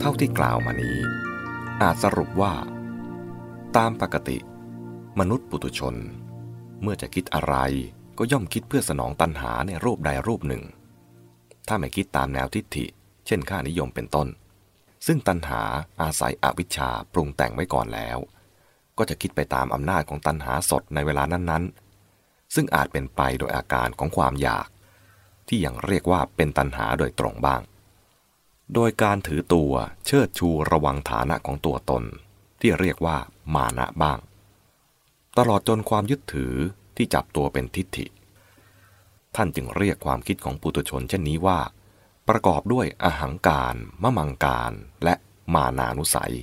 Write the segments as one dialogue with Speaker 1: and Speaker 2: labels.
Speaker 1: เท่าที่กล่าวมานี้ อาจสรุปว่า ตามปกติ มนุษย์ปุถุชน เมื่อจะคิดอะไรก็ย่อมคิดเพื่อสนองตัณหาในรูปใดรูปหนึ่ง ถ้าไม่คิดตามแนวทิฏฐิ เช่นค่านิยมเป็นต้น ซึ่งตัณหาอาศัยอวิชชาปรุงแต่งไว้ก่อนแล้ว ก็จะคิดไปตามอำนาจของตัณหาสดในเวลานั้นๆ ซึ่งอาจเป็นไปโดยอาการของความอยาก ที่ยังเรียกว่าเป็นตัณหาโดยตรงบ้าง โดยการถือตัวเชิดชูระวังฐานะของตัวตน ที่เรียกว่ามานะบ้าง ตลอดจนความยึดถือที่จับตัวเป็นทิฏฐิ ท่านจึงเรียกความคิดของปุถุชนเช่นนี้ว่า ประกอบด้วยอหังการมะมังการและมานานุสัย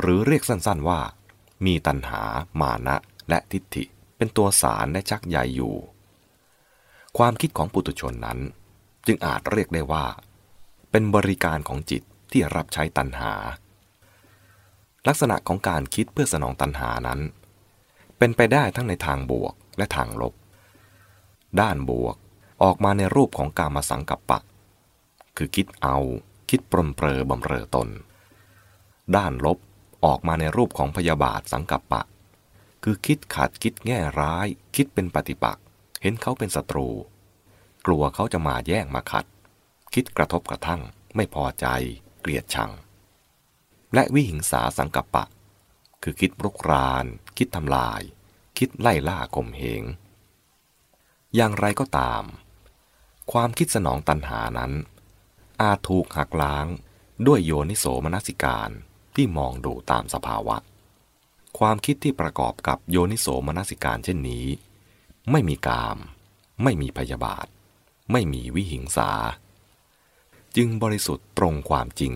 Speaker 1: หรือเรียกสั้นๆว่า มีตัณหา มานะและทิฏฐิ เป็นตัวสารและชักใยอยู่ ความคิดของปุถุชนนั้น จึงอาจเรียกได้ว่า เป็นบริการของจิตที่รับใช้ตัณหา ลักษณะของการคิดเพื่อสนองตัณหานั้น เป็นไปได้ทั้งในทางบวกและทางลบ ด้านบวกออกมาในรูปของการมาสังกัปปะ คือคิดเอาคิดปรนเปรอบำเรอตน ด้านลบออกมาในรูปของพยาบาทสังกัปปะ คือคิดขัดคิดแง่ร้าย คิดเป็นปฏิปักษ์เห็นเขาเป็นศัตรู กลัวเขาจะมาแย่งมาขัด คิดกระทบกระทั่ง ไม่พอใจ เกลียดชัง และวิหิงสาสังกัปปะ คือคิดรุกราน คิดทำลาย คิดไล่ล่าข่มเหง อย่างไรก็ตาม ความคิดสนองตัณหานั้น อาจถูกหักล้างด้วยโยนิโสมนสิการที่มองดูตามสภาวะ ความคิดที่ประกอบกับโยนิโสมนสิการเช่นนี้ ไม่มีกาม ไม่มีพยาบาท ไม่มีวิหิงสา จึงบริสุทธิ์ตรงความจริง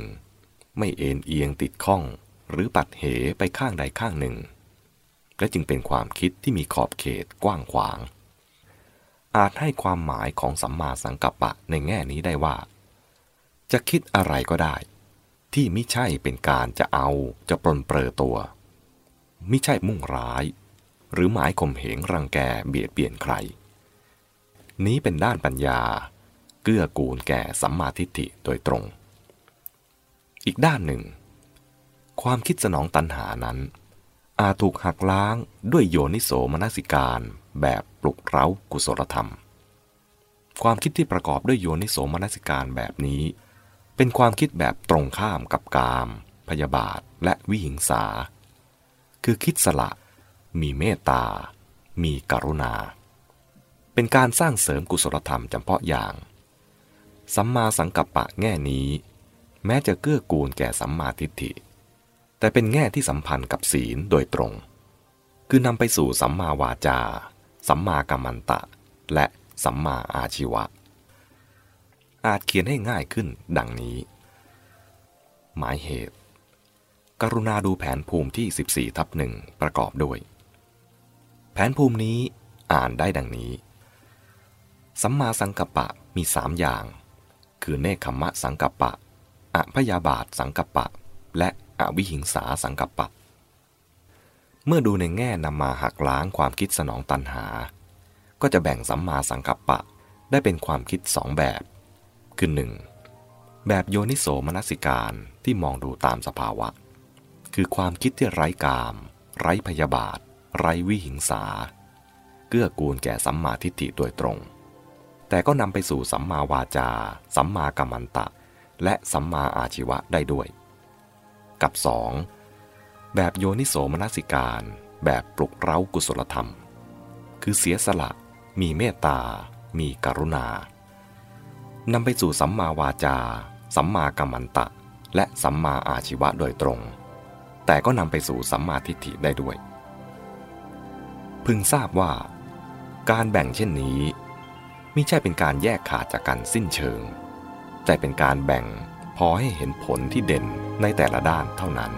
Speaker 1: ไม่เอ็นเอียงติดข้อง หรือปัดเหไปข้างใดข้างหนึ่ง และจึงเป็นความคิดที่มีขอบเขตกว้างขวาง อาจให้ความหมายของสัมมาสังกัปปะในแง่นี้ได้ว่า จะคิดอะไรก็ได้ ที่ไม่ใช่เป็นการจะเอาจะปลนเปลือตัวไม่ใช่มุ่งร้าย หรือหมายข่มเหงรังแกเบียดเบียนใคร นี้เป็นด้านปัญญา เกื้อกูลแก่สัมมาทิฏฐิโดยตรง อีกด้านหนึ่ง ความคิดสนองตัณหานั้น อาจถูกหักล้างด้วยโยนิโสมนสิการแบบปลุกเร้ากุศลธรรม ความคิดที่ประกอบด้วยโยนิโสมนสิการแบบนี้ เป็นความคิดแบบตรงข้ามกับกาม พยาบาทและวิหิงสา คือคิดสละ มีเมตตา มีกรุณา เป็นการสร้างเสริมกุศลธรรมจำเพาะอย่าง สัมมาสังกัปปะแง่นี้ แม้จะเกื้อกูลแก่สัมมาทิฏฐิ แต่เป็นแง่ที่สัมพันธ์กับศีลโดยตรง คือนำไปสู่สัมมาวาจา สัมมากัมมันตะ และสัมมาอาชีวะ อาจเขียนให้ง่ายขึ้นดังนี้ หมายเหตุ กรุณาดูแผนภูมิที่ 14 ทับหนึ่งประกอบด้วย แผนภูมินี้อ่านได้ดังนี้ สัมมาสังกัปปะมีสามอย่าง คือเนคขมะสังกัปปะอพยาบาทสังกัปปะ และอวิหิงสาสังกัปปะ เมื่อดูในแง่นำมาหักล้างความคิดสนองตัณหา ก็จะแบ่งสัมมาสังกัปปะ ได้เป็นความคิดสองแบบ คือหนึ่งแบบโยนิโสมนสิการที่มองดูตามสภาวะ คือความคิดที่ไร้กาม ไร้พยาบาท ไร้วิหิงสา เกื้อกูลแก่สัมมาทิฏฐิโดยตรง แต่ก็นำไปสู่สัมมาวาจา สัมมากัมมันตะ และสัมมาอาชีวะได้ด้วย กับ 2. แบบโยนิโสมนสิการ แบบปลุกเร้ากุศลธรรม คือเสียสละ มีเมตตา มีกรุณานำไปสู่สัมมาวาจา สัมมากัมมันตะ และสัมมาอาชีวะโดยตรง แต่ก็นำไปสู่สัมมาทิฏฐิได้ด้วย พึงทราบว่า การแบ่งเช่นนี้ ม่ใช่เป็นการแยกขาดจากกันสิ้นเชิง แต่เป็นการแบ่งพอให้เห็นผลที่เด่นในแต่ละด้านเท่านั้น